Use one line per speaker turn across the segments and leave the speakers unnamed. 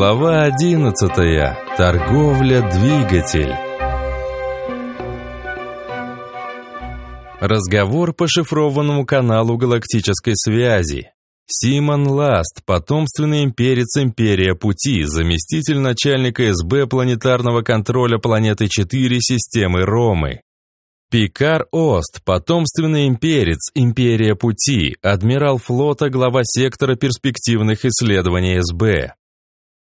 Глава 11. Торговля-двигатель. Разговор по шифрованному каналу галактической связи. Симон Ласт, потомственный имперец Империя Пути, заместитель начальника СБ планетарного контроля планеты 4 системы Ромы. Пикар Ост, потомственный имперец, Империя Пути, адмирал флота, глава сектора перспективных исследований СБ.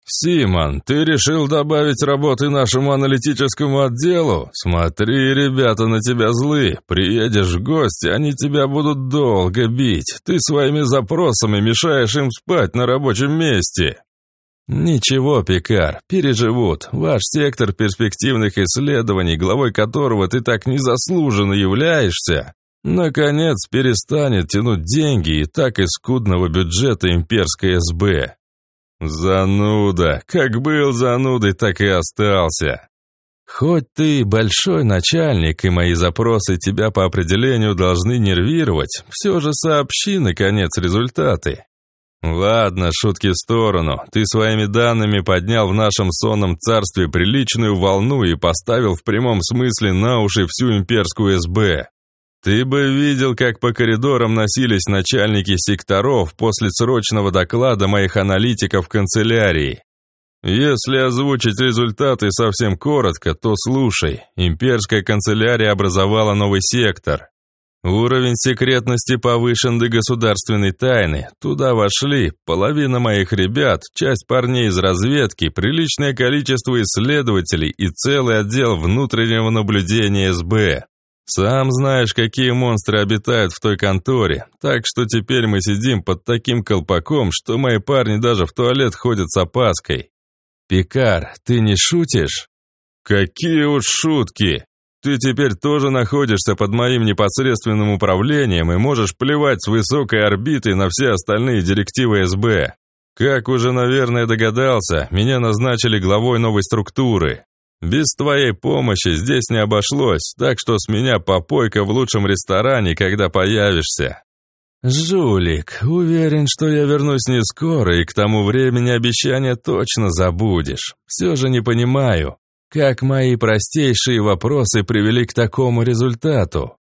«Симон, ты решил добавить работы нашему аналитическому отделу? Смотри, ребята на тебя злы. Приедешь в гости, они тебя будут долго бить. Ты своими запросами мешаешь им спать на рабочем месте».
«Ничего, Пикар, переживут. Ваш сектор перспективных исследований, главой которого ты так незаслуженно являешься, наконец перестанет тянуть деньги и так из скудного бюджета имперской СБ.
«Зануда! Как был занудой, так и остался!»
«Хоть ты большой начальник, и мои запросы тебя по определению должны нервировать, все же сообщи, наконец, результаты». «Ладно, шутки в сторону. Ты своими данными поднял в нашем сонном царстве приличную волну и поставил в прямом смысле на уши всю имперскую СБ. Ты бы видел, как по коридорам носились начальники секторов после срочного доклада моих аналитиков в канцелярии. Если озвучить результаты совсем коротко, то слушай. Имперская канцелярия образовала новый сектор. Уровень секретности повышен до государственной тайны. Туда вошли половина моих ребят, часть парней из разведки, приличное количество исследователей и целый отдел внутреннего наблюдения СБ. Сам знаешь, какие монстры обитают в той конторе, так что теперь мы сидим под таким колпаком, что мои парни даже в туалет ходят с опаской. Пикар, ты не шутишь?
Какие уж шутки! Ты теперь тоже находишься под моим непосредственным управлением и можешь плевать с высокой орбиты на все остальные директивы СБ. Как уже, наверное, догадался, меня назначили главой новой структуры. Без твоей помощи здесь не обошлось, так что с меня попойка в лучшем ресторане, когда появишься».
«Жулик, уверен, что я вернусь не скоро, и к тому времени обещания точно забудешь. Все же не понимаю, как мои простейшие вопросы привели к такому результату».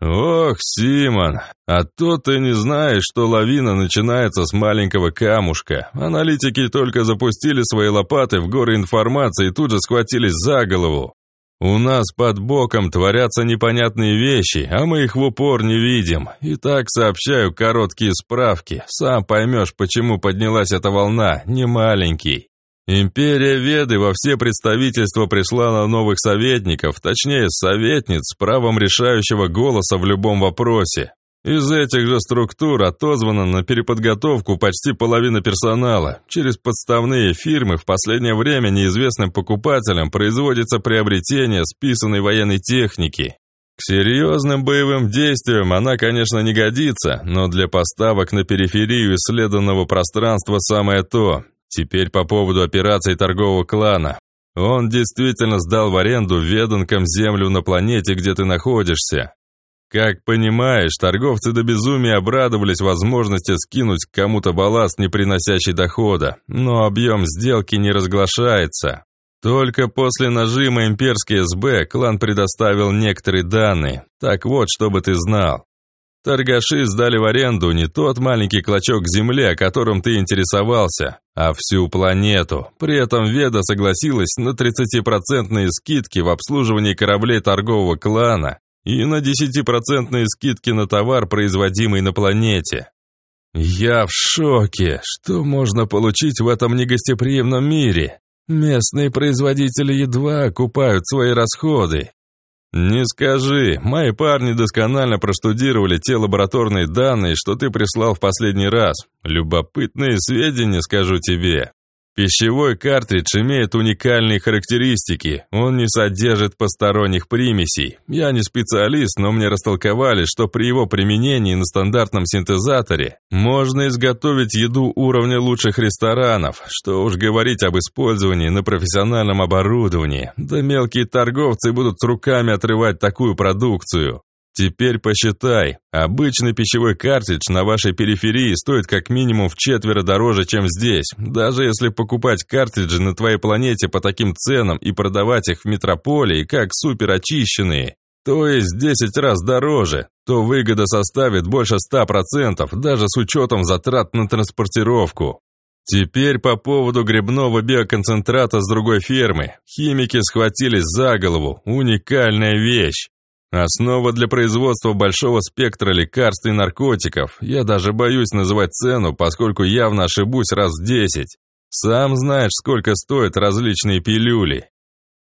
«Ох, Симон, а то ты не знаешь, что лавина начинается с маленького камушка. Аналитики только запустили свои лопаты в горы информации и тут же схватились за голову. У нас под боком творятся непонятные вещи, а мы их в упор не видим. И так сообщаю короткие справки. Сам поймешь, почему поднялась эта волна, не маленький. Империя Веды во все представительства пришла на новых советников, точнее, советниц с правом решающего голоса в любом вопросе. Из этих же структур отозвана на переподготовку почти половина персонала. Через подставные фирмы в последнее время неизвестным покупателям производится приобретение списанной военной техники. К серьезным боевым действиям она, конечно, не годится, но для поставок на периферию исследованного пространства самое то. Теперь по поводу операции торгового клана. Он действительно сдал в аренду веданкам землю на планете, где ты находишься. Как понимаешь, торговцы до безумия обрадовались возможности скинуть кому-то балласт, не приносящий дохода, но объем сделки не разглашается. Только после нажима имперский СБ клан предоставил некоторые данные. Так вот, чтобы ты знал. Торгаши сдали в аренду не тот маленький клочок земли, о котором ты интересовался, а всю планету. При этом Веда согласилась на 30% скидки в обслуживании кораблей торгового клана и на 10% скидки на товар, производимый на планете. Я в шоке, что можно получить в этом негостеприимном мире. Местные производители едва окупают свои расходы. «Не скажи, мои парни досконально проштудировали те лабораторные данные, что ты прислал в последний раз. Любопытные сведения, скажу тебе. Пищевой картридж имеет уникальные характеристики, он не содержит посторонних примесей. Я не специалист, но мне растолковали, что при его применении на стандартном синтезаторе можно изготовить еду уровня лучших ресторанов, что уж говорить об использовании на профессиональном оборудовании. Да мелкие торговцы будут с руками отрывать такую продукцию.
Теперь посчитай. Обычный пищевой картридж на вашей периферии стоит как минимум в четверо дороже, чем здесь. Даже если покупать картриджи на твоей планете по таким ценам и продавать их в метрополии, как суперочищенные, то есть 10 раз дороже, то выгода составит больше 100%, даже с учетом затрат на транспортировку. Теперь по поводу грибного биоконцентрата с другой фермы. Химики схватились за голову. Уникальная вещь. Основа для производства большого спектра лекарств и наркотиков. Я даже боюсь называть цену, поскольку явно ошибусь раз в десять. Сам знаешь, сколько стоят различные пилюли.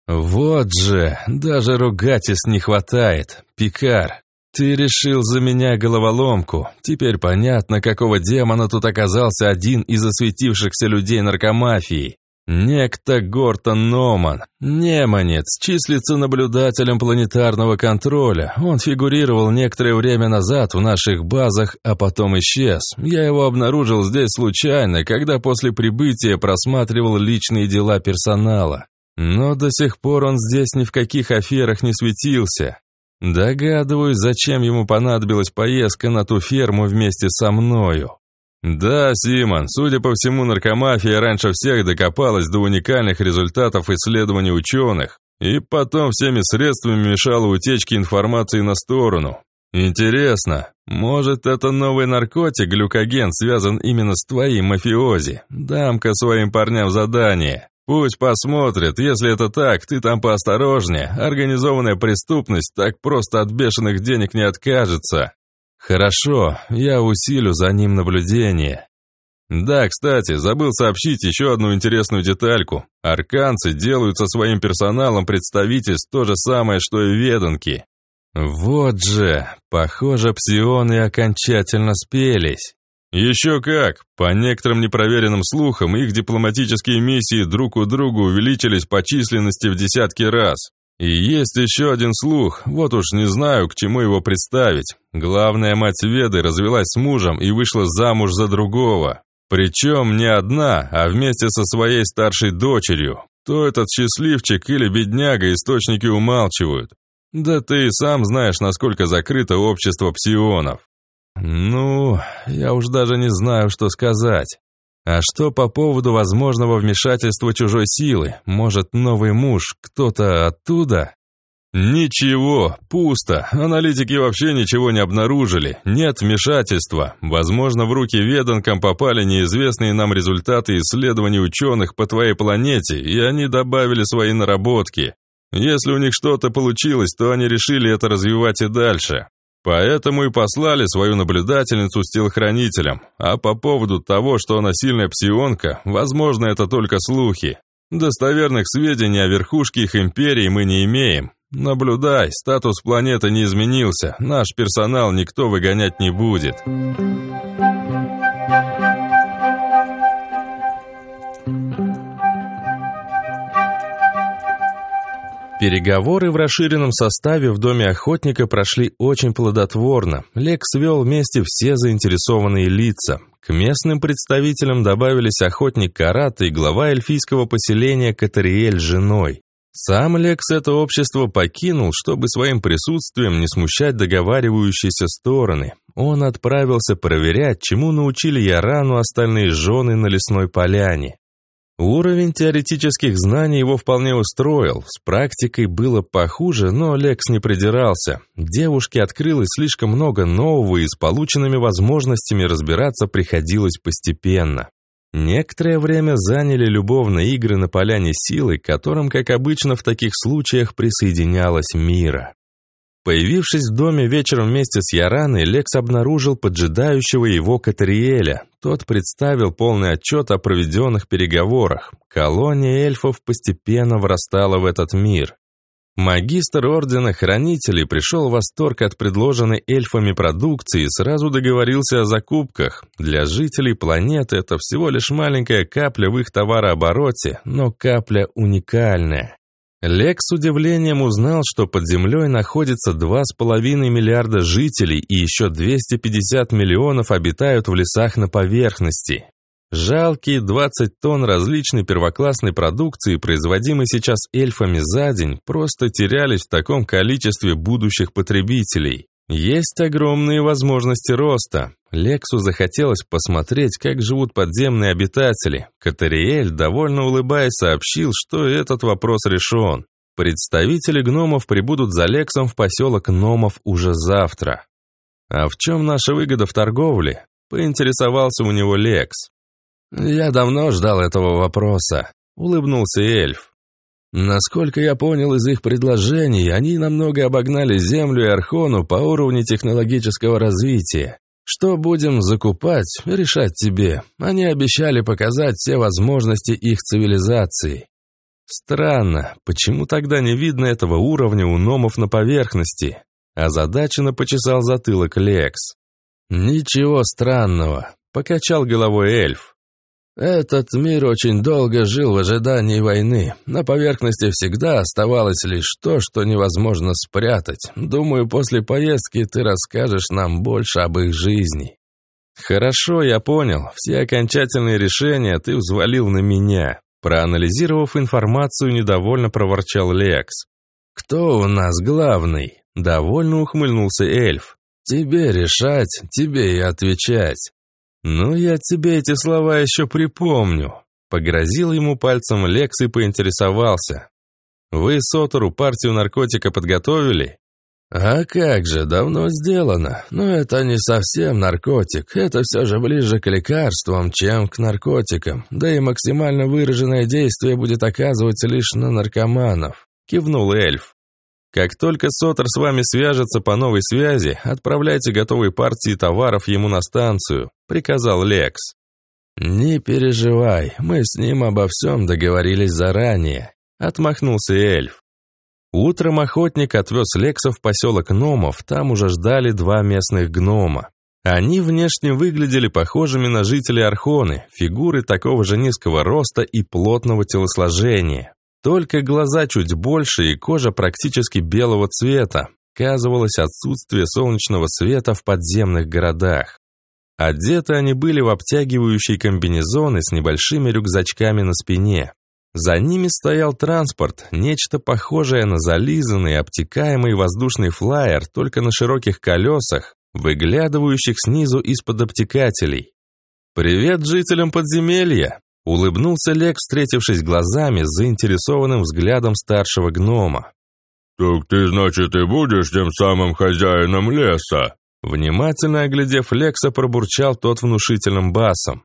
Вот же, даже ругательств не хватает. Пикар, ты решил за меня головоломку. Теперь понятно, какого демона тут оказался один из осветившихся людей наркомафии. Некто Гортон Номан, неманец, числится наблюдателем планетарного контроля. Он фигурировал некоторое время назад в наших базах, а потом исчез. Я его обнаружил здесь случайно, когда после прибытия просматривал личные дела персонала. Но до сих пор он здесь ни в каких аферах не светился. Догадываюсь, зачем ему понадобилась поездка на ту ферму вместе со мною. Да, Симон, судя по всему, наркомафия раньше всех докопалась до уникальных результатов исследований ученых, и потом всеми средствами мешала утечке информации на сторону. Интересно, может это новый наркотик, глюкоген, связан именно с твоим мафиози? Дам-ка своим парням задание. Пусть посмотрят, если это так, ты там поосторожнее. Организованная преступность так просто от бешеных денег не откажется. Хорошо, я усилю за ним наблюдение. Да, кстати, забыл сообщить еще одну интересную детальку. Арканцы делают со своим персоналом представительств то же самое, что и веданки. Вот же, похоже, псионы окончательно спелись. Еще как! По некоторым непроверенным слухам, их дипломатические миссии друг у друга увеличились по численности в десятки раз. И есть еще один слух, вот уж не знаю, к чему его представить. Главная мать Веды развелась с мужем и вышла замуж за другого. Причем не одна, а вместе со своей старшей дочерью. То этот счастливчик или бедняга источники умалчивают. Да ты и сам знаешь, насколько закрыто общество псионов. Ну, я уж даже не знаю, что сказать. А что по поводу возможного вмешательства чужой силы? Может, новый муж, кто-то оттуда? Ничего, пусто. Аналитики вообще ничего не обнаружили. Нет вмешательства. Возможно, в руки веданкам попали неизвестные нам результаты исследований ученых по твоей планете, и они добавили свои наработки. Если у них что-то получилось, то они решили это развивать и дальше. Поэтому и послали свою наблюдательницу с телохранителем. А по поводу того, что она сильная псионка, возможно, это только слухи. Достоверных сведений о верхушке их империи мы не имеем. Наблюдай, статус планеты не изменился, наш персонал никто выгонять не будет. Переговоры в расширенном составе в доме охотника прошли очень плодотворно. Лекс вел вместе все заинтересованные лица. К местным представителям добавились охотник Карат и глава эльфийского поселения Катариэль с женой. Сам Лекс это общество покинул, чтобы своим присутствием не смущать договаривающиеся стороны. Он отправился проверять, чему научили Ярану остальные жены на лесной поляне. Уровень теоретических знаний его вполне устроил. С практикой было похуже, но Лекс не придирался. Девушке открылось слишком много нового, и с полученными возможностями разбираться приходилось постепенно. Некоторое время заняли любовные игры на поляне силы, к которым, как обычно в таких случаях, присоединялась Мира. Появившись в доме вечером вместе с Яраной, Лекс обнаружил поджидающего его Катариэля. Тот представил полный отчет о проведенных переговорах. Колония эльфов постепенно врастала в этот мир. Магистр Ордена Хранителей пришел в восторг от предложенной эльфами продукции и сразу договорился о закупках. Для жителей планеты это всего лишь маленькая капля в их товарообороте, но капля уникальная. Лек с удивлением узнал, что под землей находится 2,5 миллиарда жителей и еще 250 миллионов обитают в лесах на поверхности. Жалкие 20 тонн различной первоклассной продукции, производимой сейчас эльфами за день, просто терялись в таком количестве будущих потребителей. Есть огромные возможности роста. Лексу захотелось посмотреть, как живут подземные обитатели. Катариэль, довольно улыбаясь, сообщил, что этот вопрос решен. Представители гномов прибудут за Лексом в поселок гномов уже завтра. А в чем наша выгода в торговле? Поинтересовался у него Лекс. «Я давно ждал этого вопроса», — улыбнулся эльф. Насколько я понял из их предложений, они намного обогнали Землю и Архону по уровню технологического развития. Что будем закупать, решать тебе. Они обещали показать все возможности их цивилизации. Странно, почему тогда не видно этого уровня у номов на поверхности? Озадаченно почесал затылок Лекс. Ничего странного, покачал головой эльф. Этот мир очень долго жил в ожидании войны. На поверхности всегда оставалось лишь то, что невозможно спрятать. Думаю, после поездки ты расскажешь нам больше об их жизни. Хорошо, я понял. Все окончательные решения ты взвалил на меня. Проанализировав информацию, недовольно проворчал Лекс. Кто у нас главный? Довольно ухмыльнулся эльф. Тебе решать, тебе и отвечать. «Ну, я тебе эти слова еще припомню», — погрозил ему пальцем Лекс и поинтересовался. «Вы Сотору партию наркотика подготовили?» «А как же, давно сделано. Но это не совсем наркотик. Это все же ближе к лекарствам, чем к наркотикам. Да и максимально выраженное действие будет оказываться лишь на наркоманов», — кивнул эльф. Как только Сотер с вами свяжется по новой связи, отправляйте готовые партии товаров ему на станцию», — приказал Лекс. «Не переживай, мы с ним обо всем договорились заранее», — отмахнулся эльф. Утром охотник отвез Лекса в поселок гномов, там уже ждали два местных гнома. Они внешне выглядели похожими на жителей Архоны, фигуры такого же низкого роста и плотного телосложения. Только глаза чуть больше и кожа практически белого цвета. Казывалось отсутствие солнечного света в подземных городах. Одеты они были в обтягивающие комбинезоны с небольшими рюкзачками на спине. За ними стоял транспорт, нечто похожее на зализанный, обтекаемый воздушный флайер, только на широких колесах, выглядывающих снизу из-под обтекателей. «Привет жителям подземелья!» Улыбнулся Лек, встретившись глазами с заинтересованным взглядом старшего гнома.
«Так ты, значит, и будешь тем самым хозяином леса?»
Внимательно оглядев Лекса, пробурчал тот внушительным басом.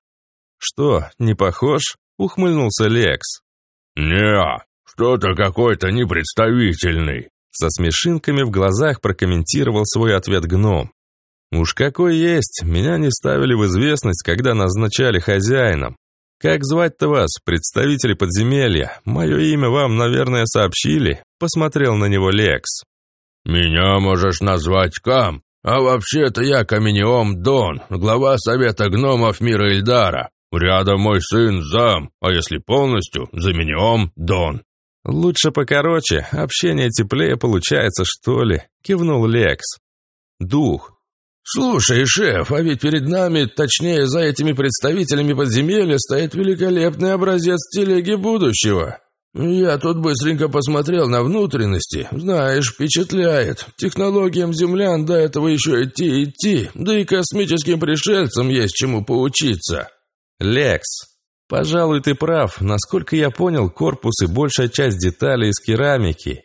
«Что, не похож?» — ухмыльнулся Лекс.
«Не, что-то какой-то непредставительный», —
со смешинками в глазах прокомментировал свой ответ гном. «Уж какой есть, меня не ставили в известность, когда назначали хозяином. «Как звать-то вас, представители подземелья? Мое имя вам, наверное, сообщили?» Посмотрел на него Лекс.
«Меня можешь назвать Кам, а вообще-то я Каменеом Дон, глава Совета гномов мира Ильдара. Рядом мой сын Зам, а если полностью, Заменеом Дон».
«Лучше покороче, общение теплее получается, что ли?» — кивнул Лекс. «Дух,
«Слушай, шеф, а ведь перед нами, точнее, за этими представителями подземелья, стоит великолепный образец телеги будущего. Я тут быстренько посмотрел на внутренности. Знаешь, впечатляет. Технологиям землян до этого еще идти идти, да и космическим пришельцам есть чему поучиться».
«Лекс, пожалуй, ты прав. Насколько я понял, корпус и большая часть деталей из керамики.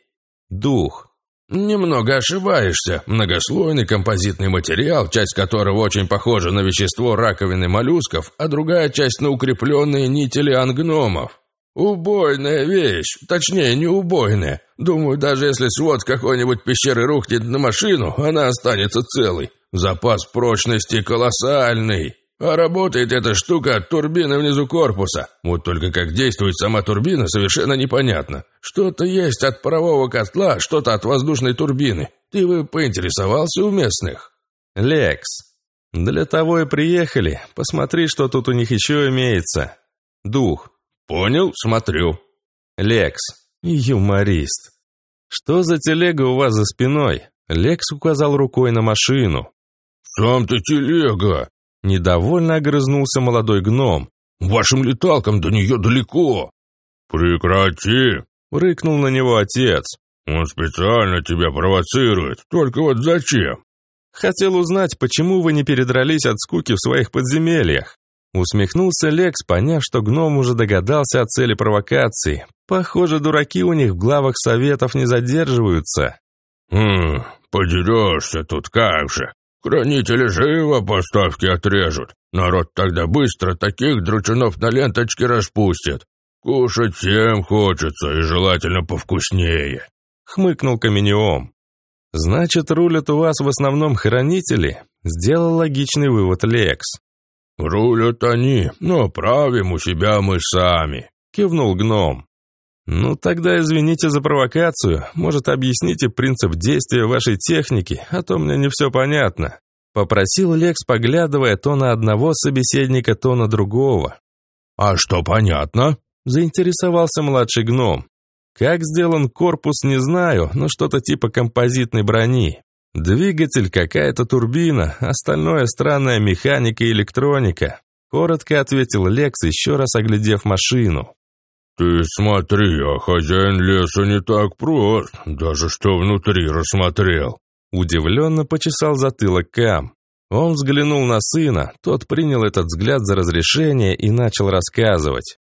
Дух,
«Немного ошибаешься. Многослойный композитный материал, часть которого очень похожа на вещество раковины моллюсков, а другая часть на укрепленные нити лиангномов. Убойная вещь, точнее, не убойная. Думаю, даже если свод какой-нибудь пещеры рухнет на машину, она останется целой. Запас прочности колоссальный. А работает эта штука от турбины внизу корпуса. Вот только как действует сама турбина, совершенно непонятно. Что-то есть от парового котла, что-то от воздушной турбины. Ты бы поинтересовался у местных?
Лекс, для того и приехали. Посмотри, что тут у них еще имеется. Дух.
Понял, смотрю.
Лекс, юморист. Что за телега у вас за спиной? Лекс указал рукой на машину.
«Сам ты телега!»
Недовольно огрызнулся молодой гном.
«Вашим леталкам до нее далеко!»
«Прекрати!»
— рыкнул на него отец.
«Он специально тебя провоцирует. Только вот зачем?»
Хотел узнать, почему вы не передрались от скуки в своих подземельях. Усмехнулся Лекс, поняв, что гном уже догадался о цели провокации. Похоже, дураки у них в главах советов не задерживаются.
«Хм, подерешься тут как же. Хранители живо поставки отрежут. Народ тогда быстро таких дручунов на ленточке распустит. Кушать всем хочется и желательно повкуснее», —
хмыкнул Каменеом. «Значит, рулят у вас в основном хранители?» — сделал логичный вывод Лекс.
«Рулят они, но правим у себя мы сами», — кивнул гном.
«Ну тогда извините за провокацию. Может, объясните принцип действия вашей техники, а то мне не все понятно». Попросил Лекс, поглядывая то на одного собеседника, то на другого.
«А что понятно?» – заинтересовался младший гном.
«Как сделан корпус, не знаю, но что-то типа композитной брони. Двигатель, какая-то турбина, остальное странная механика и электроника», – коротко ответил Лекс, еще раз оглядев машину.
«Ты смотри, а хозяин леса не так прост, даже что внутри рассмотрел».
Удивленно почесал затылок Кам. Он взглянул на сына, тот принял этот взгляд за разрешение и начал рассказывать.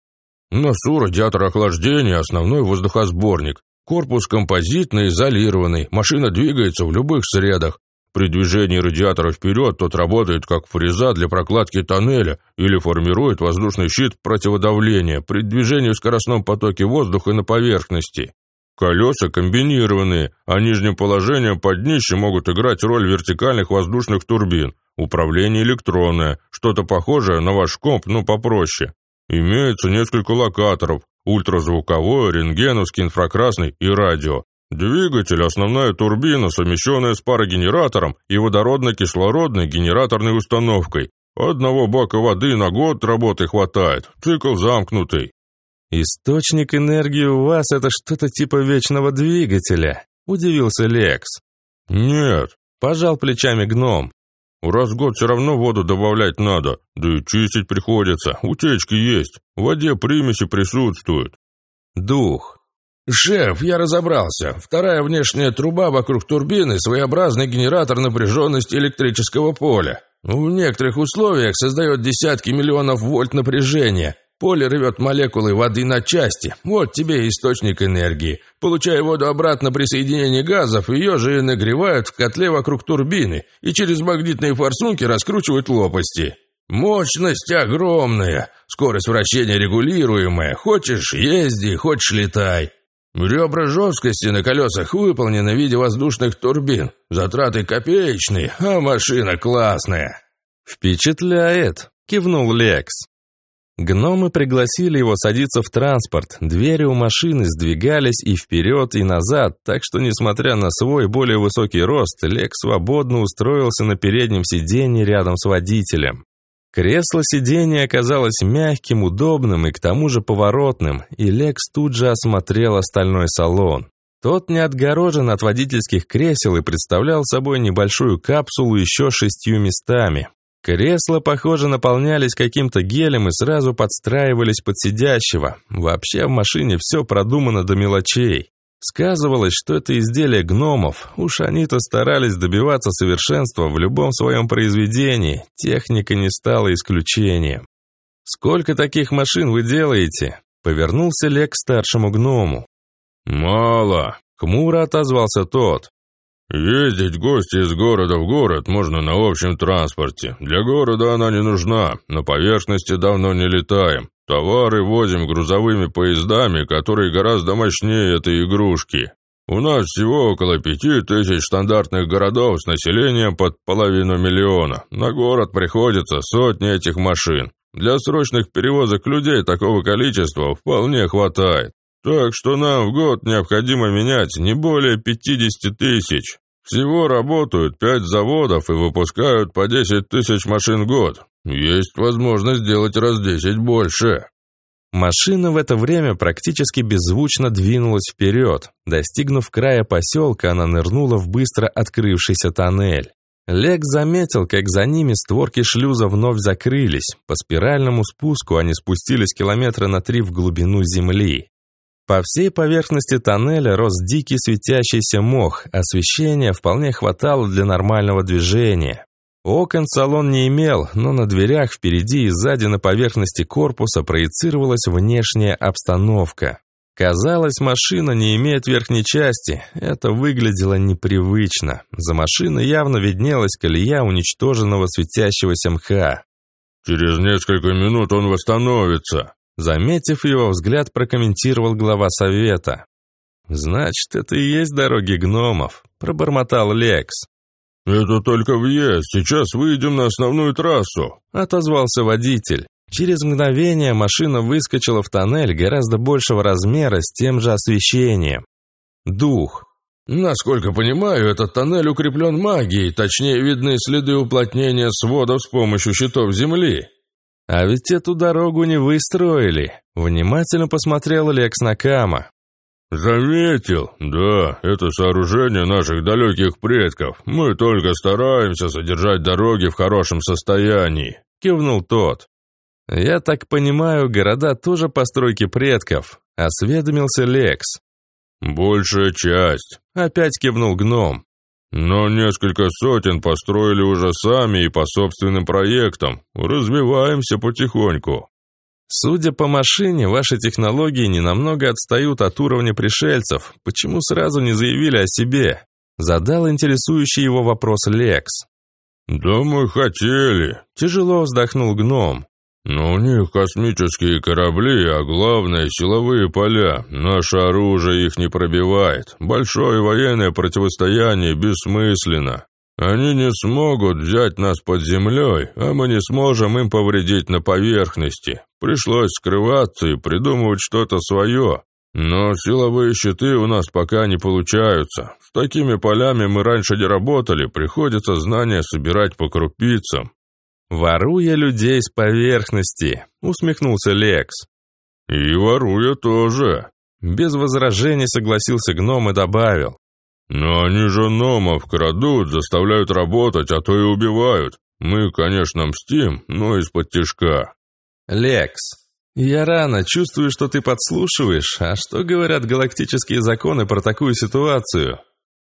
«Носу радиатор охлаждения, основной воздухосборник. Корпус композитный, изолированный, машина двигается в любых средах. При движении радиатора вперед тот работает как фреза для прокладки тоннеля или формирует воздушный щит противодавления при движении в скоростном потоке воздуха на поверхности. Колеса комбинированные, а нижним положением под днище могут играть роль вертикальных воздушных турбин. Управление электронное, что-то похожее на ваш комп, но попроще. Имеется несколько локаторов, ультразвуковой, рентгеновский, инфракрасный и радио. Двигатель – основная турбина, совмещенная с парогенератором и водородно-кислородной генераторной установкой. Одного бака воды на год работы хватает, цикл замкнутый.
«Источник энергии у вас — это что-то типа вечного двигателя», — удивился Лекс.
«Нет», —
пожал плечами гном.
«Раз в год все равно воду добавлять надо, да и чистить приходится, утечки есть, в воде примеси присутствуют».
«Дух».
«Шеф, я разобрался. Вторая внешняя труба вокруг турбины – своеобразный генератор напряженности электрического поля. В некоторых условиях создает десятки миллионов вольт напряжения, Поле рвет молекулы воды на части. Вот тебе источник энергии. Получая воду обратно при соединении газов, ее же и нагревают в котле вокруг турбины и через магнитные форсунки раскручивают лопасти. Мощность огромная, скорость вращения регулируемая. Хочешь – езди, хочешь – летай. Ребра жесткости на колесах выполнены в виде воздушных турбин. Затраты копеечные, а машина классная.
«Впечатляет», – кивнул Лекс. Гномы пригласили его садиться в транспорт, двери у машины сдвигались и вперед, и назад, так что, несмотря на свой более высокий рост, Лек свободно устроился на переднем сиденье рядом с водителем. Кресло сиденья оказалось мягким, удобным и к тому же поворотным, и Лекс тут же осмотрел остальной салон. Тот не отгорожен от водительских кресел и представлял собой небольшую капсулу еще шестью местами. Кресла, похоже, наполнялись каким-то гелем и сразу подстраивались под сидящего. Вообще в машине все продумано до мелочей. Сказывалось, что это изделие гномов. Уж они-то старались добиваться совершенства в любом своем произведении. Техника не стала исключением. «Сколько таких машин вы делаете?» Повернулся Лек к старшему гному.
«Мало», —
хмуро отозвался тот.
Ездить гости из города в город можно на общем транспорте. Для города она не нужна, на поверхности давно не летаем. Товары возим грузовыми поездами, которые гораздо мощнее этой игрушки. У нас всего около пяти тысяч стандартных городов с населением под половину миллиона. На город приходится сотни этих машин. Для срочных перевозок людей такого количества вполне хватает. Так что нам в год необходимо менять не более 50 тысяч. Всего работают пять заводов и выпускают по 10 тысяч машин в год. Есть возможность сделать раз 10 больше.
Машина в это время практически беззвучно двинулась вперед. Достигнув края поселка, она нырнула в быстро открывшийся тоннель. Лек заметил, как за ними створки шлюза вновь закрылись. По спиральному спуску они спустились километра на три в глубину земли.
По всей поверхности тоннеля рос дикий светящийся мох, освещения вполне хватало для нормального движения. Окон салон не имел, но на дверях впереди и сзади на поверхности корпуса проецировалась внешняя обстановка. Казалось, машина не имеет верхней части. Это выглядело непривычно. За машиной явно виднелась колея уничтоженного светящегося мха.
«Через несколько минут он восстановится»,
Заметив его взгляд, прокомментировал глава совета. «Значит, это и есть дороги гномов», — пробормотал Лекс.
«Это только въезд, сейчас выйдем на основную трассу», —
отозвался водитель. Через мгновение машина выскочила в тоннель гораздо большего размера с тем же освещением. Дух.
«Насколько понимаю, этот тоннель укреплен магией, точнее видны следы уплотнения сводов с помощью щитов земли»,
«А ведь эту дорогу не выстроили», — внимательно посмотрел Лекс на Кама.
«Заметил? Да, это сооружение наших далеких предков. Мы только стараемся содержать дороги в хорошем состоянии», — кивнул тот.
«Я так понимаю, города тоже постройки предков», — осведомился Лекс.
«Большая часть», —
опять кивнул гном.
Но несколько сотен построили уже сами и по собственным проектам. Развиваемся потихоньку.
Судя по машине, ваши технологии не намного отстают от уровня пришельцев. Почему сразу не заявили о себе? Задал интересующий его вопрос Лекс.
Да мы хотели.
Тяжело вздохнул гном.
Но у них космические корабли, а главное силовые поля. Наше оружие их не пробивает. Большое военное противостояние бессмысленно. Они не смогут взять нас под землей, а мы не сможем им повредить на поверхности. Пришлось скрываться и придумывать что-то свое. Но силовые щиты у нас пока не получаются. С такими полями мы раньше не работали, приходится знания собирать по крупицам.
«Воруя людей с поверхности», — усмехнулся Лекс.
«И воруя тоже», —
без возражений согласился гном и добавил.
«Но они же номов крадут, заставляют работать, а то и убивают. Мы, конечно, мстим, но из-под тяжка».
«Лекс, я рано чувствую, что ты подслушиваешь. А что говорят галактические законы про такую ситуацию?»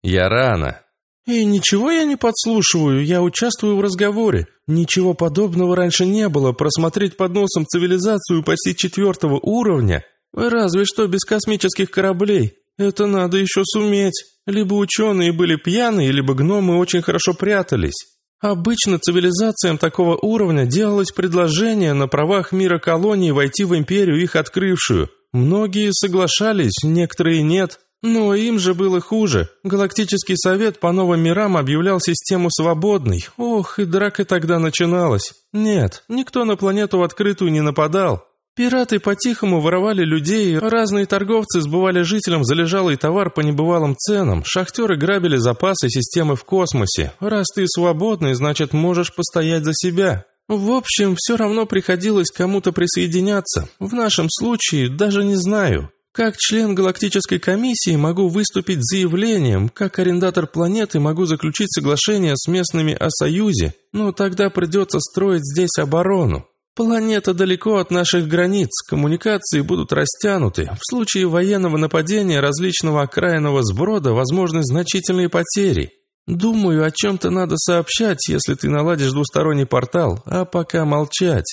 «Я рано.
«И ничего я не подслушиваю, я участвую в разговоре. Ничего подобного раньше не было, просмотреть под носом цивилизацию почти четвертого уровня. Разве что без космических кораблей. Это надо еще суметь. Либо ученые были пьяные, либо гномы очень хорошо прятались. Обычно цивилизациям такого уровня делалось предложение на правах мира колонии войти в империю, их открывшую. Многие соглашались, некоторые нет». Но им же было хуже. Галактический совет по новым мирам объявлял систему свободной. Ох, и драка тогда начиналась. Нет, никто на планету в открытую не нападал. Пираты по-тихому воровали людей, разные торговцы сбывали жителям залежалый товар по небывалым ценам, шахтеры грабили запасы системы в космосе. Раз ты свободный, значит можешь постоять за себя. В общем, все равно приходилось кому-то присоединяться. В нашем случае даже не знаю. Как член галактической комиссии могу выступить с заявлением, как арендатор планеты могу заключить соглашение с местными о союзе, но тогда придется строить здесь оборону. Планета далеко от наших границ, коммуникации будут растянуты. В случае военного нападения различного окраинного сброда возможны значительные потери. Думаю, о чем-то надо сообщать, если ты наладишь двусторонний портал, а пока молчать.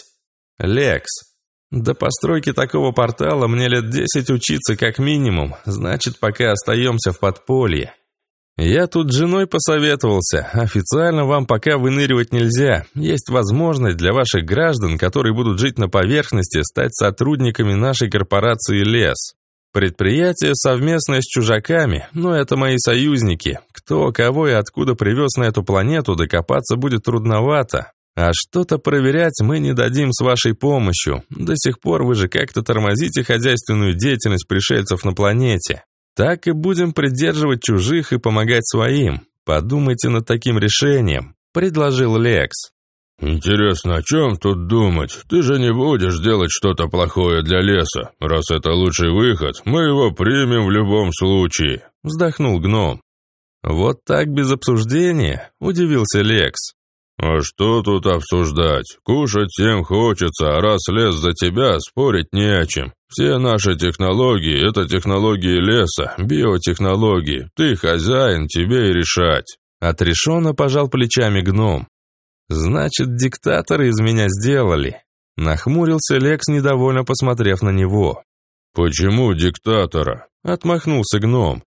Лекс, до постройки такого портала мне лет десять учиться как минимум, значит, пока остаемся в подполье. Я тут с женой посоветовался, официально вам пока выныривать нельзя. Есть возможность для ваших граждан, которые будут жить на поверхности, стать сотрудниками нашей корпорации «Лес». Предприятие совместное с чужаками, но это мои союзники. Кто, кого и откуда привез на эту планету, докопаться будет трудновато. А что-то проверять мы не дадим с вашей помощью. До сих пор вы же как-то тормозите хозяйственную деятельность пришельцев на планете. Так и будем придерживать чужих и помогать своим. Подумайте над таким решением», — предложил Лекс.
«Интересно, о чем тут думать? Ты же не будешь делать что-то плохое для леса. Раз это лучший выход, мы его примем в любом случае», — вздохнул гном.
«Вот так без обсуждения?» — удивился Лекс.
«А что тут обсуждать? Кушать всем хочется, а раз лес за тебя, спорить не о чем. Все наши технологии – это технологии леса, биотехнологии. Ты хозяин, тебе и решать».
Отрешенно пожал плечами гном. «Значит, диктаторы из меня сделали». Нахмурился Лекс, недовольно посмотрев на него.
«Почему диктатора?» – отмахнулся гном.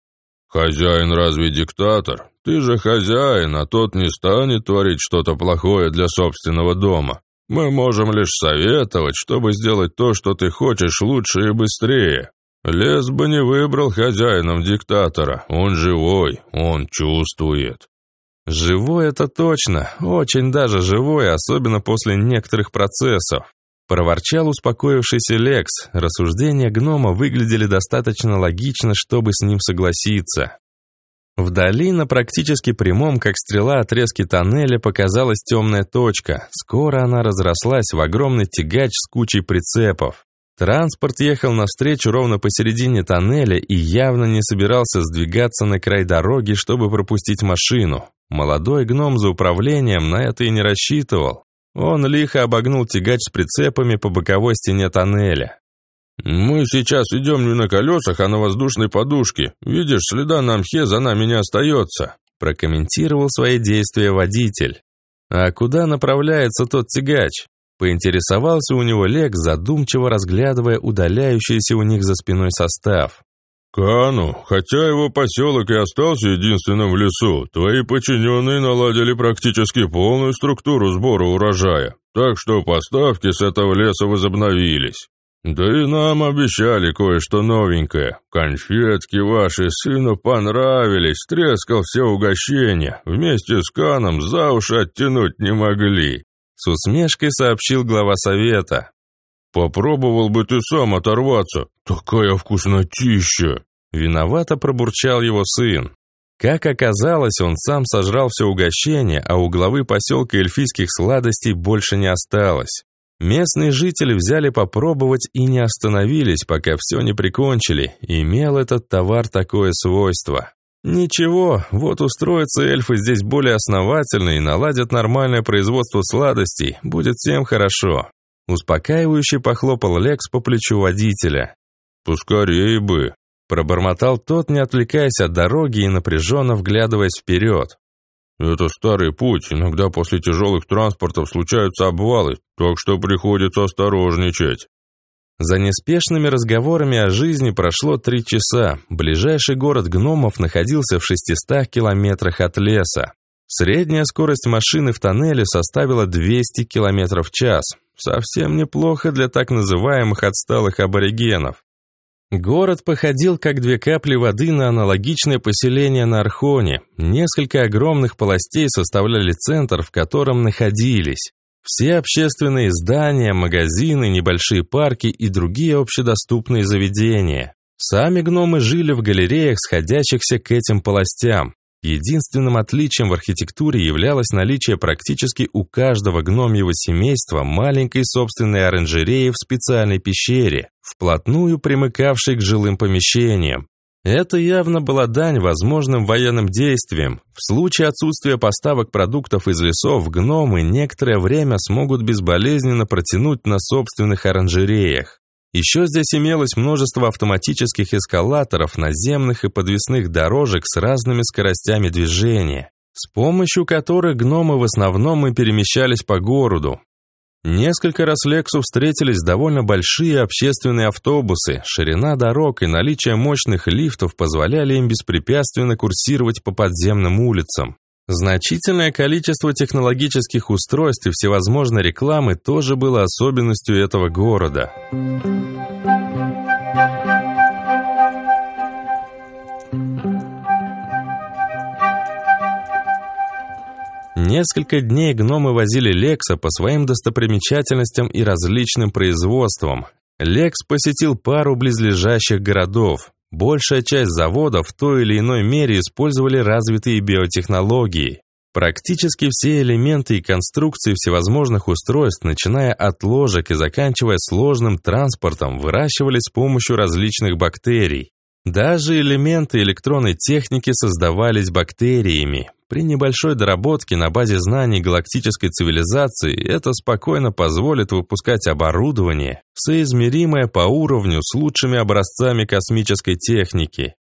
«Хозяин разве диктатор? Ты же хозяин, а тот не станет творить что-то плохое для собственного дома. Мы можем лишь советовать, чтобы сделать то, что ты хочешь лучше и быстрее. Лес бы не выбрал хозяином диктатора. Он живой, он чувствует».
«Живой это точно, очень даже живой, особенно после некоторых процессов. Проворчал успокоившийся Лекс. Рассуждения гнома выглядели достаточно логично, чтобы с ним согласиться. Вдали, на практически прямом, как стрела отрезке тоннеля, показалась темная точка. Скоро она разрослась в огромный тягач с кучей прицепов. Транспорт ехал навстречу ровно посередине тоннеля и явно не собирался сдвигаться на край дороги, чтобы пропустить машину. Молодой гном за управлением на это и не рассчитывал. Он лихо обогнул тягач с прицепами по боковой стене тоннеля.
«Мы сейчас идем не на колесах, а на воздушной подушке. Видишь, следа на мхе за нами не остается»,
прокомментировал свои действия водитель. «А куда направляется тот тягач?» Поинтересовался у него Лек, задумчиво разглядывая удаляющийся у них за спиной состав.
«Кану, хотя его поселок и остался единственным в лесу, твои подчиненные наладили практически полную структуру сбора урожая, так что поставки с этого леса возобновились. Да и нам обещали кое-что новенькое. Конфетки ваши сыну понравились, трескал все угощения, вместе с Каном за уши оттянуть не могли».
С усмешкой сообщил глава совета.
«Попробовал бы ты сам оторваться. Такая вкуснотища!»
Виновато пробурчал его сын. Как оказалось, он сам сожрал все угощение, а у главы поселка эльфийских сладостей больше не осталось. Местные жители взяли попробовать и не остановились, пока все не прикончили. Имел этот товар такое свойство. Ничего, вот устроятся эльфы здесь более основательно и наладят нормальное производство сладостей, будет всем хорошо. Успокаивающе похлопал Лекс по плечу водителя.
«Поскорее бы»,
Пробормотал тот, не отвлекаясь от дороги и напряженно вглядываясь вперед.
«Это старый путь, иногда после тяжелых транспортов случаются обвалы, так что приходится осторожничать».
За неспешными разговорами о жизни прошло три часа. Ближайший город гномов находился в 600 километрах от леса. Средняя скорость машины в тоннеле составила 200 километров в час. Совсем неплохо для так называемых отсталых аборигенов. Город походил как две капли воды на аналогичное поселение на Архоне. Несколько огромных полостей составляли центр, в котором находились. Все общественные здания, магазины, небольшие парки и другие общедоступные заведения. Сами гномы жили в галереях, сходящихся к этим полостям. Единственным отличием в архитектуре являлось наличие практически у каждого гномьего семейства маленькой собственной оранжереи в специальной пещере, вплотную примыкавшей к жилым помещениям. Это явно была дань возможным военным действиям. В случае отсутствия поставок продуктов из лесов, гномы некоторое время смогут безболезненно протянуть на собственных оранжереях. Еще здесь имелось множество автоматических эскалаторов, наземных и подвесных дорожек с разными скоростями движения, с помощью которых гномы в основном и перемещались по городу. Несколько раз Лексу встретились довольно большие общественные автобусы, ширина дорог и наличие мощных лифтов позволяли им беспрепятственно курсировать по подземным улицам. Значительное количество технологических устройств и всевозможной рекламы тоже было особенностью этого города. Несколько дней гномы возили Лекса по своим достопримечательностям и различным производствам. Лекс посетил пару близлежащих городов. Большая часть заводов в той или иной мере использовали развитые биотехнологии. Практически все элементы и конструкции всевозможных устройств, начиная от ложек и заканчивая сложным транспортом, выращивались с помощью различных бактерий. Даже элементы электронной техники создавались бактериями.
При небольшой доработке на базе знаний галактической цивилизации это спокойно позволит выпускать оборудование, соизмеримое по уровню с лучшими образцами космической техники.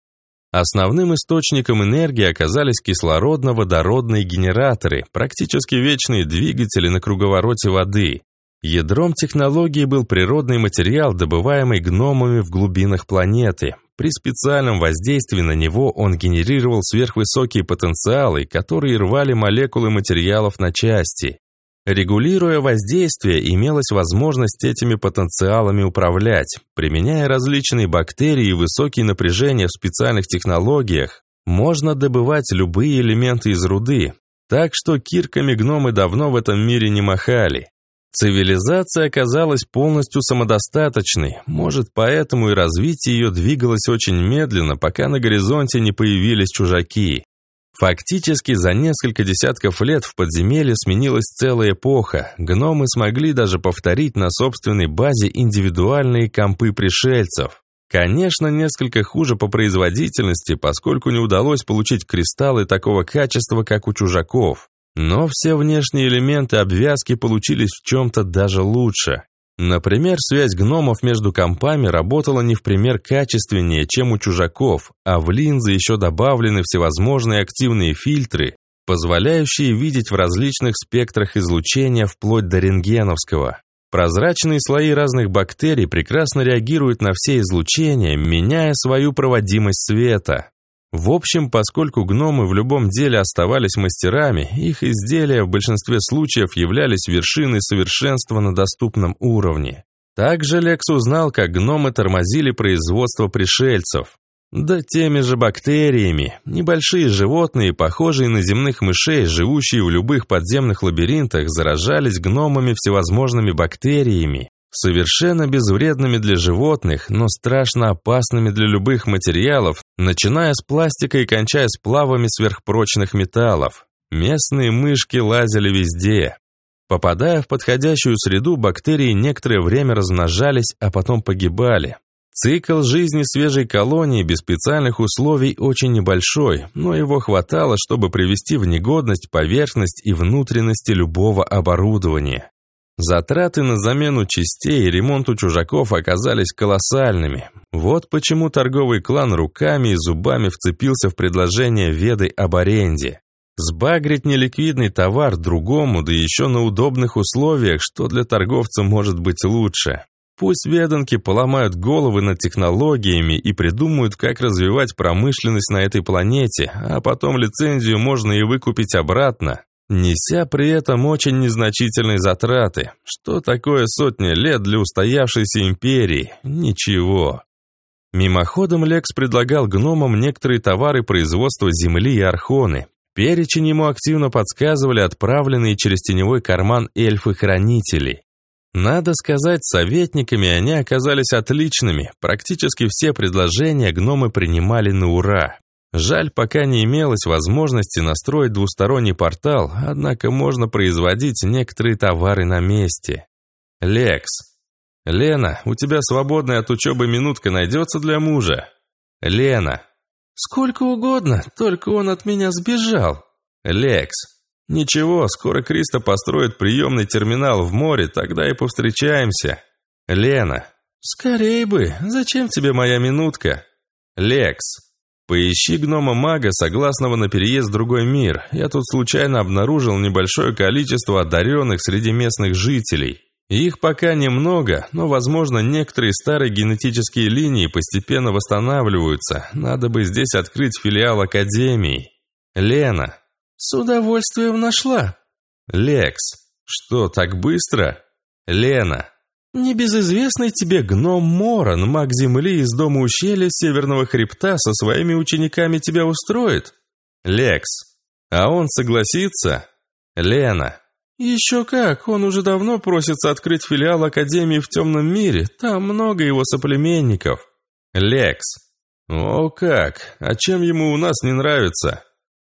Основным источником энергии оказались кислородно-водородные генераторы, практически вечные двигатели на круговороте воды. Ядром технологии был природный материал, добываемый гномами в глубинах планеты. При специальном воздействии на него он генерировал сверхвысокие потенциалы, которые рвали молекулы материалов на части. Регулируя воздействие, имелась возможность этими потенциалами управлять. Применяя различные бактерии и высокие напряжения в специальных технологиях, можно добывать любые элементы из руды. Так что кирками гномы давно в этом мире не махали. Цивилизация оказалась полностью самодостаточной, может, поэтому и развитие ее двигалось очень медленно, пока на горизонте не появились чужаки. Фактически за несколько десятков лет в подземелье сменилась целая эпоха. Гномы смогли даже повторить на собственной базе индивидуальные компы пришельцев. Конечно, несколько хуже по производительности, поскольку не удалось получить кристаллы такого качества, как у чужаков. Но все внешние элементы обвязки получились в чем-то даже лучше. Например, связь гномов между компами работала не в пример качественнее, чем у чужаков, а в линзы еще добавлены всевозможные активные фильтры, позволяющие видеть в различных спектрах излучения вплоть до рентгеновского. Прозрачные слои разных бактерий прекрасно реагируют на все излучения, меняя свою проводимость света. В общем, поскольку гномы в любом деле оставались мастерами, их изделия в большинстве случаев являлись вершиной совершенства на доступном уровне. Также Лекс узнал, как гномы тормозили производство пришельцев. Да теми же бактериями. Небольшие животные, похожие на земных мышей, живущие в любых подземных лабиринтах, заражались гномами всевозможными бактериями, совершенно безвредными для животных, но страшно опасными для любых материалов, начиная с пластика и кончая сплавами сверхпрочных металлов. Местные мышки лазили везде. Попадая в подходящую среду, бактерии некоторое время размножались, а потом погибали. Цикл жизни свежей колонии без специальных условий очень небольшой, но его хватало, чтобы привести в негодность поверхность и внутренности любого оборудования. Затраты на замену частей и ремонт у чужаков оказались колоссальными. Вот почему торговый клан руками и зубами вцепился в предложение Веды об аренде. Сбагрить неликвидный товар другому, да еще на удобных условиях, что для торговца может быть лучше. Пусть веданки поломают головы над технологиями и придумают, как развивать промышленность на этой планете, а потом лицензию можно и выкупить обратно, неся при этом очень незначительные затраты. Что такое сотни лет для устоявшейся империи? Ничего. Мимоходом Лекс предлагал гномам некоторые товары производства земли и архоны. Перечень ему активно подсказывали отправленные через теневой карман эльфы-хранители. Надо сказать, советниками они оказались отличными. Практически все предложения гномы принимали на ура. Жаль, пока не имелось возможности настроить двусторонний портал, однако можно производить некоторые товары на месте. Лекс. Лена, у тебя свободная от учебы минутка найдется для мужа? Лена. Сколько угодно, только он от меня сбежал. Лекс. Ничего, скоро Криста построит приемный терминал в море, тогда и повстречаемся. Лена. Скорей бы, зачем тебе моя минутка? Лекс. Поищи гнома-мага, согласного на переезд в другой мир. Я тут случайно обнаружил небольшое количество одаренных среди местных жителей. Их пока немного, но, возможно, некоторые старые генетические линии постепенно восстанавливаются. Надо бы здесь открыть филиал Академии. Лена. С удовольствием нашла. Лекс. Что, так быстро? Лена. Небезызвестный тебе гном Моран, маг земли из дома ущелья Северного Хребта со своими учениками тебя устроит? Лекс. А он согласится? Лена. Еще как, он уже давно просится открыть филиал Академии в темном мире, там много его соплеменников. Лекс. О как, а чем ему у нас не нравится?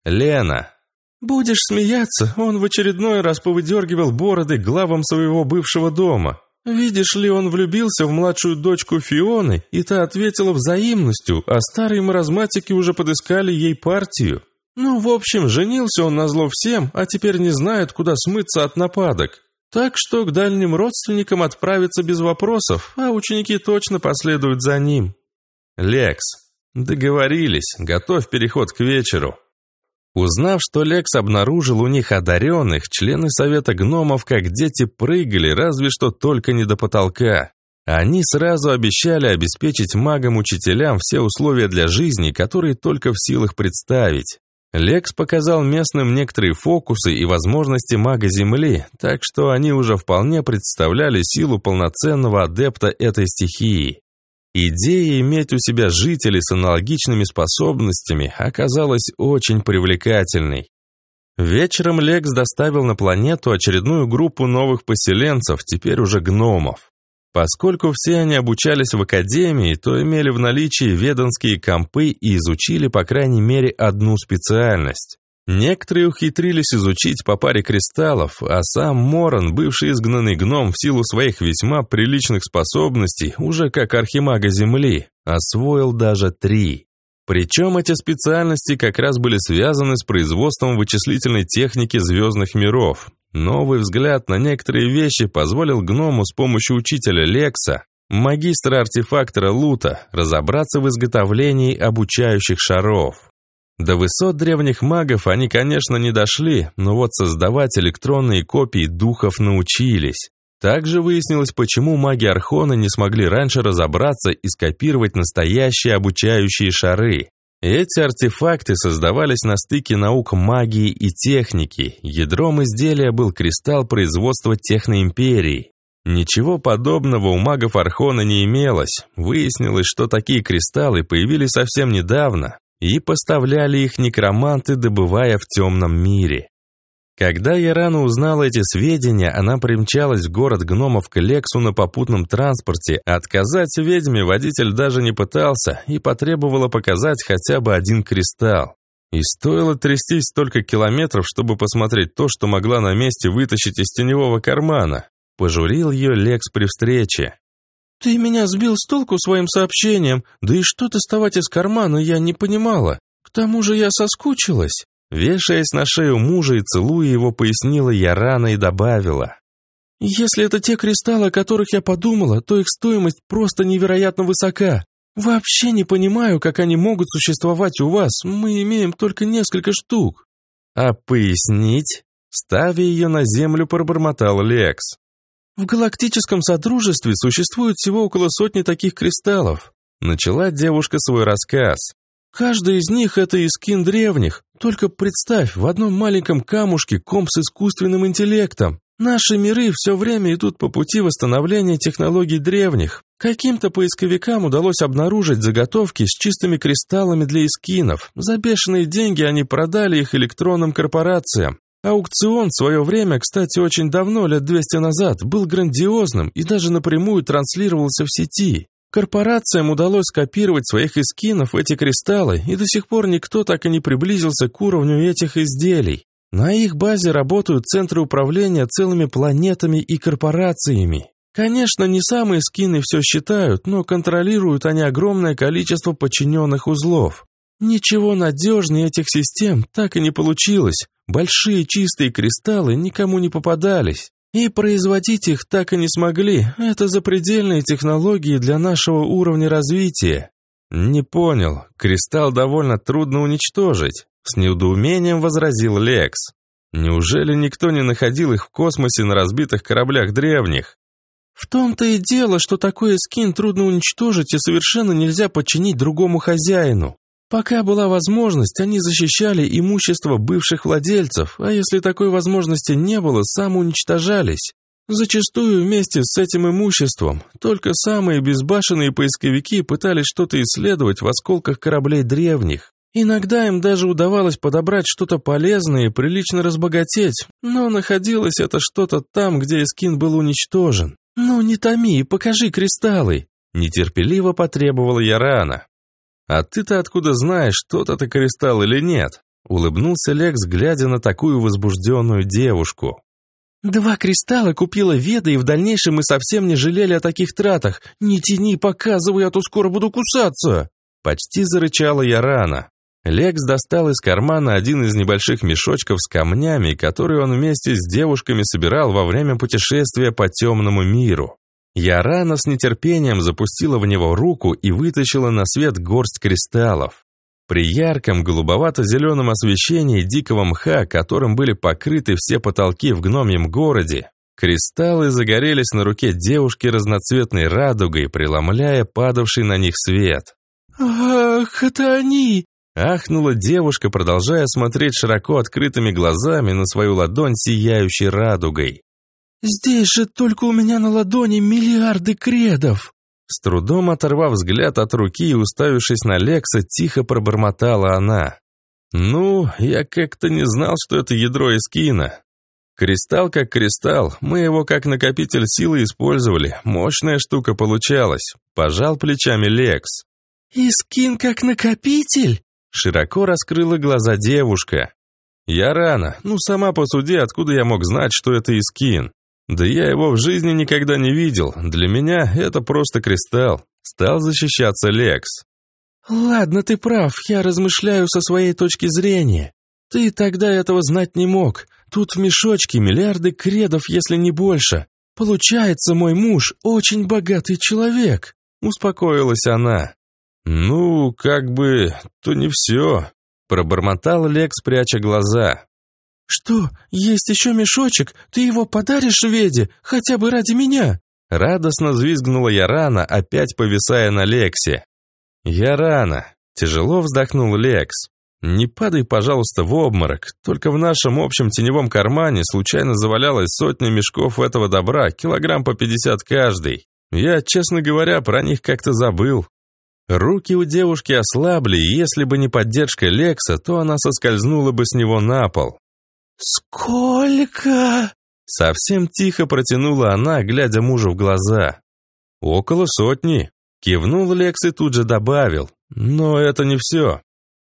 Лена. Будешь смеяться, он в очередной раз повыдергивал бороды главам своего бывшего дома. Видишь ли, он влюбился в младшую дочку Фионы, и та ответила взаимностью, а старые маразматики уже подыскали ей партию.
Ну, в общем, женился он назло всем, а теперь не знает, куда смыться от нападок. Так что к дальним родственникам отправится без вопросов, а ученики точно последуют за ним.
Лекс, договорились, готовь переход к вечеру. Узнав, что Лекс обнаружил у них одаренных, члены Совета Гномов как дети прыгали, разве что только не до потолка. Они сразу обещали обеспечить магам-учителям все условия для жизни, которые только в силах представить. Лекс показал местным некоторые фокусы и возможности мага Земли, так что они уже вполне представляли силу полноценного адепта этой стихии. Идея иметь у себя жителей с аналогичными способностями оказалась очень привлекательной. Вечером Лекс доставил на планету очередную группу новых поселенцев, теперь уже гномов. Поскольку все они обучались в академии, то имели в наличии веданские компы и изучили по крайней мере одну специальность. Некоторые ухитрились изучить по паре кристаллов, а сам Моран, бывший изгнанный гном в силу своих весьма приличных способностей, уже как архимага Земли, освоил даже три. Причем эти специальности как раз были связаны с производством вычислительной техники звездных миров. Новый взгляд на некоторые вещи позволил гному с помощью учителя Лекса, магистра-артефактора Лута, разобраться в изготовлении обучающих шаров. До высот древних магов они, конечно, не дошли, но вот создавать электронные копии духов научились. Также выяснилось, почему маги Архона не смогли раньше разобраться и скопировать настоящие обучающие шары. Эти артефакты создавались на стыке наук магии и техники. Ядром изделия был кристалл производства техноимперии. Ничего подобного у магов Архона не имелось. Выяснилось, что такие кристаллы появились совсем недавно, и поставляли их некроманты, добывая в темном мире. Когда я узнала эти сведения, она примчалась в город гномов к Лексу на попутном транспорте. Отказать ведьме водитель даже не пытался и потребовала показать хотя бы один кристалл. И стоило трястись столько километров, чтобы посмотреть то, что могла на месте вытащить из теневого кармана. Пожурил ее Лекс при встрече.
«Ты меня сбил с толку своим сообщением, да и что доставать из кармана я не понимала. К тому же я соскучилась».
Вешаясь на шею мужа и целуя его, пояснила я рано и добавила.
«Если это те кристаллы, о которых я подумала, то их стоимость просто невероятно высока. Вообще не понимаю, как они могут существовать у вас, мы имеем только несколько штук».
«А пояснить?» Ставя ее на землю, пробормотал Лекс.
В галактическом содружестве существует всего около сотни таких кристаллов.
Начала девушка свой рассказ.
Каждый из них – это искин древних. Только представь, в одном маленьком камушке комп с искусственным интеллектом. Наши миры все время идут по пути восстановления технологий древних. Каким-то поисковикам удалось обнаружить заготовки с чистыми кристаллами для искинов. За бешеные деньги они продали их электронным корпорациям. Аукцион в свое время, кстати, очень давно, лет 200 назад, был грандиозным и даже напрямую транслировался в сети. Корпорациям удалось скопировать своих эскинов эти кристаллы, и до сих пор никто так и не приблизился к уровню этих изделий. На их базе работают центры управления целыми планетами и корпорациями. Конечно, не самые скины все считают, но контролируют они огромное количество подчиненных узлов. Ничего надежнее этих систем так и не получилось. Большие чистые кристаллы никому не попадались. И производить их так и не смогли. Это запредельные технологии для нашего уровня развития.
Не понял. Кристалл довольно трудно уничтожить. С недоумением возразил Лекс. Неужели никто не находил их в космосе на разбитых кораблях древних?
В том-то и дело, что такой скин трудно уничтожить и совершенно нельзя подчинить другому хозяину. Пока была возможность, они защищали имущество бывших владельцев, а если такой возможности не было, самоуничтожались. Зачастую вместе с этим имуществом. Только самые безбашенные поисковики пытались что-то исследовать в осколках кораблей древних. Иногда им даже удавалось подобрать что-то полезное и прилично разбогатеть, но находилось это что-то там, где Эскин был уничтожен. «Ну, не томи покажи кристаллы!»
Нетерпеливо потребовала я рано. «А ты-то откуда знаешь, тот это кристалл или нет?» Улыбнулся Лекс, глядя на такую возбужденную девушку.
«Два кристалла купила Веда, и в дальнейшем мы совсем не жалели о таких тратах. Не тяни, показывай, а то скоро буду кусаться!»
Почти зарычала я рано. Лекс достал из кармана один из небольших мешочков с камнями, которые он вместе с девушками собирал во время путешествия по темному миру. Я рано с нетерпением запустила в него руку и вытащила на свет горсть кристаллов. При ярком голубовато-зеленом освещении дикого мха, которым были покрыты все потолки в гномьем городе, кристаллы загорелись на руке девушки разноцветной радугой, преломляя падавший на них свет.
«Ах, это они!»
Ахнула девушка, продолжая смотреть широко открытыми глазами на свою ладонь, сияющей радугой.
«Здесь же только у меня на ладони миллиарды кредов!»
С трудом оторвав взгляд от руки и уставившись на Лекса, тихо пробормотала она. «Ну, я как-то не знал, что это ядро эскина. Кристалл как кристалл, мы его как накопитель силы использовали, мощная штука получалась», – пожал плечами Лекс.
«Искин как накопитель?»
Широко раскрыла глаза девушка. «Я рано. Ну, сама посуди, откуда я мог знать, что это Искин? Да я его в жизни никогда не видел. Для меня это просто кристалл. Стал защищаться Лекс.
Ладно, ты прав, я размышляю со своей точки зрения. Ты тогда этого знать не мог. Тут в мешочке миллиарды кредов, если не больше. Получается, мой муж очень богатый человек.
Успокоилась она. Ну, как бы, то не все. Пробормотал Лекс, пряча глаза.
«Что, есть еще мешочек? Ты его подаришь Веде, хотя бы ради меня?»
Радостно взвизгнула Ярана, опять повисая на Лексе. «Ярана!» – тяжело вздохнул Лекс. «Не падай, пожалуйста, в обморок. Только в нашем общем теневом кармане случайно завалялось сотня мешков этого добра, килограмм по пятьдесят каждый. Я, честно говоря, про них как-то забыл». Руки у девушки ослабли, и если бы не поддержка Лекса, то она соскользнула бы с него на пол.
«Сколько?»
Совсем тихо протянула она, глядя мужу в глаза. «Около сотни», — кивнул Лекс и тут же добавил. «Но это не все.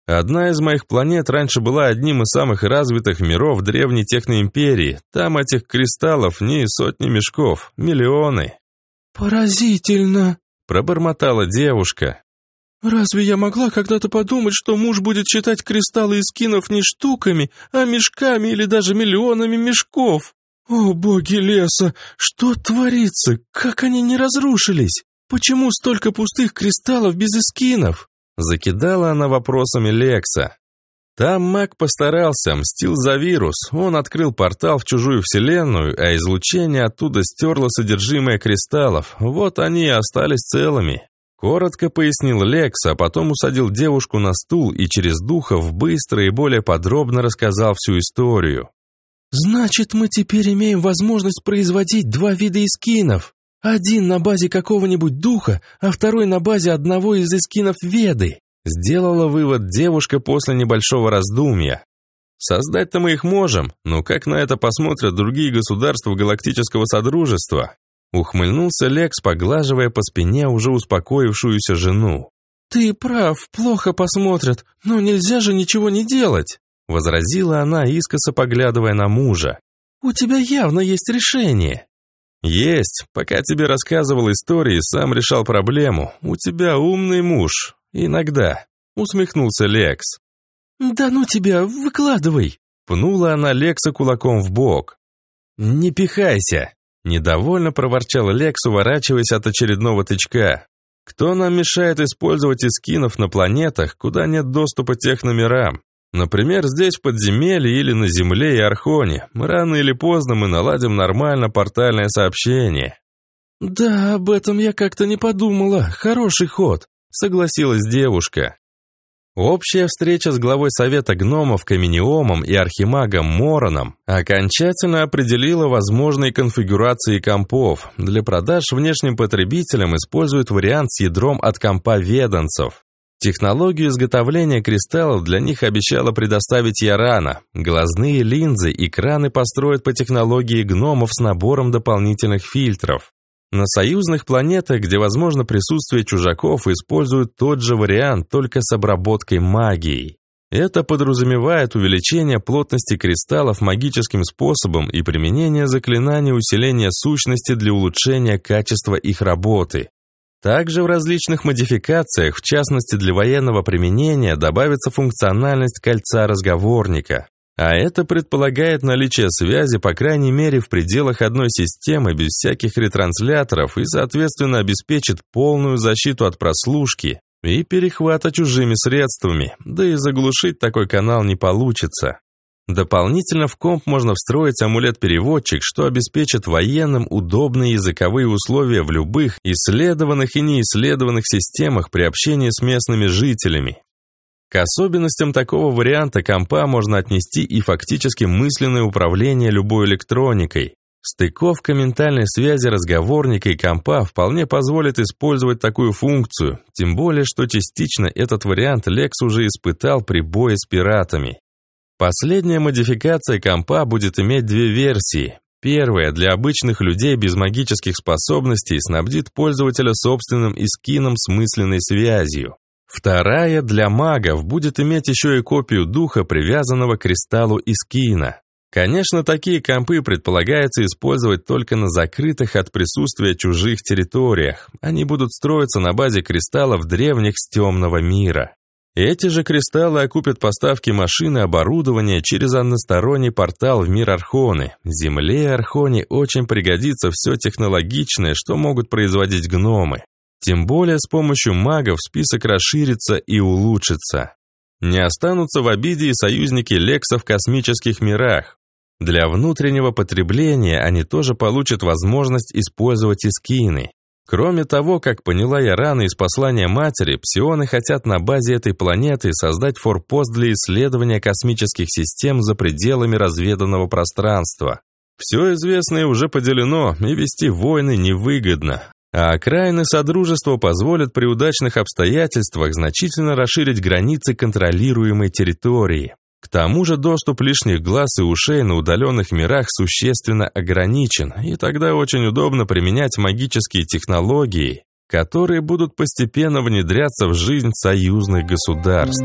Одна из моих планет раньше была одним из самых развитых миров древней техноимперии. Там этих кристаллов не сотни мешков, миллионы».
«Поразительно», —
пробормотала девушка.
«Разве я могла когда-то подумать, что муж будет считать кристаллы из скинов не штуками, а мешками или даже миллионами мешков? О, боги леса, что творится? Как они не разрушились? Почему столько пустых кристаллов без эскинов?»
Закидала она вопросами Лекса. Там Мак постарался, мстил за вирус. Он открыл портал в чужую вселенную, а излучение оттуда стерло содержимое кристаллов. Вот они и остались целыми. Коротко пояснил Лекс, а потом усадил девушку на стул и через духов быстро и более подробно рассказал всю историю.
«Значит, мы теперь имеем возможность производить два вида эскинов. Один на базе какого-нибудь духа, а второй на базе одного из эскинов Веды», сделала вывод девушка после небольшого раздумья. «Создать-то мы их можем, но как на это посмотрят другие государства Галактического Содружества? Ухмыльнулся Лекс, поглаживая по спине уже успокоившуюся жену. «Ты прав, плохо посмотрят, но нельзя же ничего не делать»,
возразила она, искоса поглядывая на мужа.
«У тебя явно есть решение».
«Есть. Пока тебе рассказывал истории, сам решал проблему. У тебя умный муж. Иногда», усмехнулся Лекс.
«Да ну тебя, выкладывай!»
Пнула она Лекса кулаком в бок. «Не пихайся!» Недовольно проворчал Лекс, уворачиваясь от очередного тычка. Кто нам мешает использовать эскинов на планетах, куда нет доступа тех номерам? Например, здесь в подземелье или на Земле и Архоне. Рано или поздно мы наладим нормально портальное сообщение.
«Да, об этом я как-то не подумала. Хороший ход», — согласилась девушка.
Общая встреча с главой Совета гномов Камениомом и архимагом Мороном окончательно определила возможные конфигурации компов. Для продаж внешним потребителям используют вариант с ядром от компа веданцев. Технологию изготовления кристаллов для них обещала предоставить Ярана. Глазные линзы и краны построят по технологии гномов с набором дополнительных фильтров. На союзных планетах, где возможно присутствие чужаков, используют тот же вариант, только с обработкой магией. Это подразумевает увеличение плотности кристаллов магическим способом и применение заклинаний усиления сущности для улучшения качества их работы.
Также в различных модификациях, в частности для военного применения, добавится функциональность кольца разговорника. А это предполагает наличие связи, по крайней мере, в пределах одной системы без всяких ретрансляторов и, соответственно, обеспечит полную защиту от прослушки и перехвата чужими средствами, да и заглушить такой канал не получится. Дополнительно в комп можно встроить амулет-переводчик, что обеспечит военным удобные языковые условия в любых исследованных и неисследованных системах при общении с местными жителями. К особенностям такого варианта компа можно отнести и фактически мысленное управление любой электроникой. Стыковка ментальной связи разговорника и компа вполне позволит использовать такую функцию, тем более, что частично этот вариант Лекс уже испытал при бое с пиратами. Последняя модификация компа будет иметь две версии. Первая для обычных людей без магических способностей снабдит пользователя собственным искином с мысленной связью. Вторая для магов будет иметь еще и копию духа, привязанного к кристаллу искина. Конечно, такие компы предполагается использовать только на закрытых от присутствия чужих территориях. Они будут строиться на базе кристаллов древних с темного мира. Эти же кристаллы окупят поставки машины и оборудования через односторонний портал в мир Архоны. Земле Архоне очень пригодится все технологичное, что могут производить гномы. Тем более с помощью магов список расширится и улучшится. Не останутся в обиде и союзники Лекса в космических мирах. Для внутреннего потребления они тоже получат возможность использовать искины. Кроме того, как поняла я рано из послания матери, псионы хотят на базе этой планеты создать форпост для исследования космических систем за пределами разведанного пространства. Все известное уже поделено, и вести войны невыгодно. А окраины Содружества позволят при удачных обстоятельствах значительно расширить границы контролируемой территории. К тому же доступ лишних глаз и ушей на удаленных мирах существенно ограничен, и тогда очень удобно применять магические технологии, которые будут постепенно внедряться в жизнь союзных государств.